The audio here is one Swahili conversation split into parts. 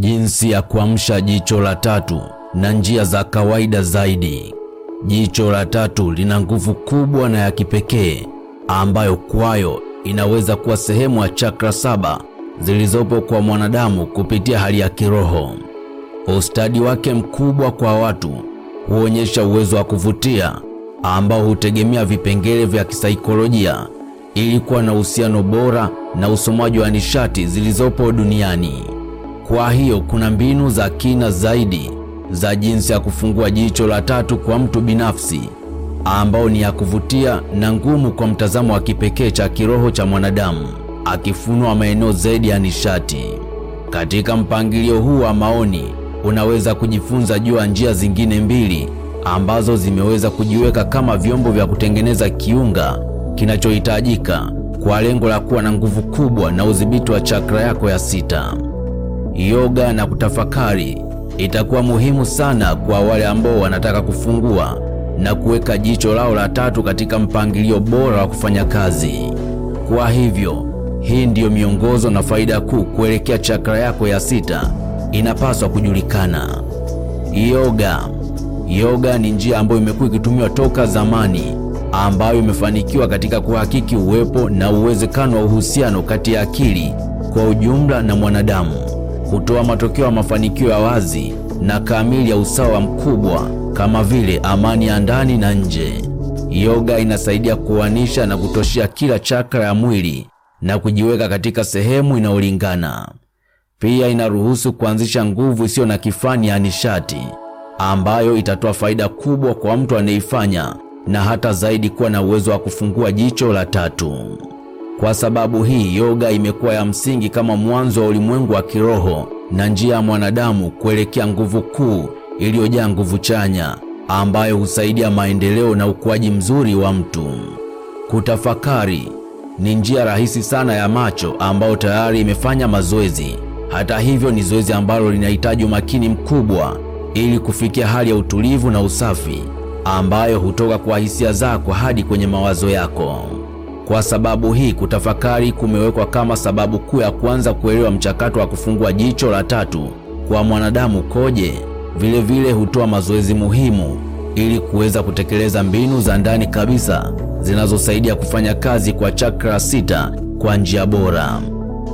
Jinsi ya kuamsha jicho la tatu na njia za kawaida zaidi. Jicho la tatu lina nguvu kubwa na ya kipekee ambayo kwayo inaweza kuwa sehemu ya chakra saba zilizopo kwa mwanadamu kupitia hali ya kiroho. Ustadi wake mkubwa kwa watu huonyesha uwezo wa kuvutia ambao hutegemea vipengele vya kisaikolojia ili kuwa na uhusiano bora na usomaji wa nishati zilizopo duniani. Kwa hiyo kuna mbinu za kina zaidi za jinsi ya kufungua jicho la tatu kwa mtu binafsi ambao ni ya kuvutia na ngumu kwa mtazamo wa kipekee cha kiroho cha mwanadamu, akifunua maeneo zaidi ya nishati. Katika mpangilio huu wa maoni, unaweza kujifunza juu ya njia zingine mbili ambazo zimeweza kujiweka kama vyombo vya kutengeneza kiunga kinachohitajika kwa lengo la kuwa na nguvu kubwa na udhibiti wa chakra yako ya sita. Yoga na kutafakari itakuwa muhimu sana kwa wale ambao wanataka kufungua na kuweka jicho lao la tatu katika mpangilio bora wa kufanya kazi. Kwa hivyo, hii ndiyo miongozo na faida kuu kuelekea chakra yako ya sita inapaswa kujulikana. Yoga. Yoga ni njia ambayo imekuwa ikitumiwa toka zamani, ambayo imefanikiwa katika kuhakiki uwepo na uwezekano wa uhusiano kati ya akili kwa ujumla na mwanadamu, hutoa matokeo ya mafanikio ya wazi na kamili ya usawa mkubwa kama vile amani ya ndani na nje. Yoga inasaidia kuanisha na kutoshia kila chakra ya mwili na kujiweka katika sehemu inayolingana. Pia inaruhusu kuanzisha nguvu isiyo na kifani ya nishati ambayo itatoa faida kubwa kwa mtu anayeifanya na hata zaidi kuwa na uwezo wa kufungua jicho la tatu. Kwa sababu hii, yoga imekuwa ya msingi kama mwanzo wa ulimwengu wa kiroho na njia ya mwanadamu kuelekea nguvu kuu iliyojaa nguvu chanya ambayo husaidia maendeleo na ukuaji mzuri wa mtu. Kutafakari ni njia rahisi sana ya macho ambayo tayari imefanya mazoezi. Hata hivyo, ni zoezi ambalo linahitaji umakini mkubwa ili kufikia hali ya utulivu na usafi ambayo hutoka kwa hisia zako hadi kwenye mawazo yako. Kwa sababu hii, kutafakari kumewekwa kama sababu kuu ya kuanza kuelewa mchakato wa kufungua jicho la tatu kwa mwanadamu koje. Vilevile hutoa mazoezi muhimu ili kuweza kutekeleza mbinu za ndani kabisa zinazosaidia kufanya kazi kwa chakra sita kwa njia bora.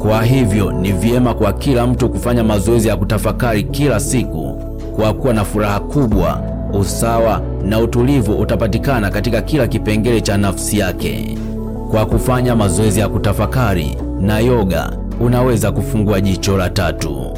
Kwa hivyo ni vyema kwa kila mtu kufanya mazoezi ya kutafakari kila siku, kwa kuwa na furaha kubwa, usawa na utulivu utapatikana katika kila kipengele cha nafsi yake. Kwa kufanya mazoezi ya kutafakari na yoga, unaweza kufungua jicho la tatu.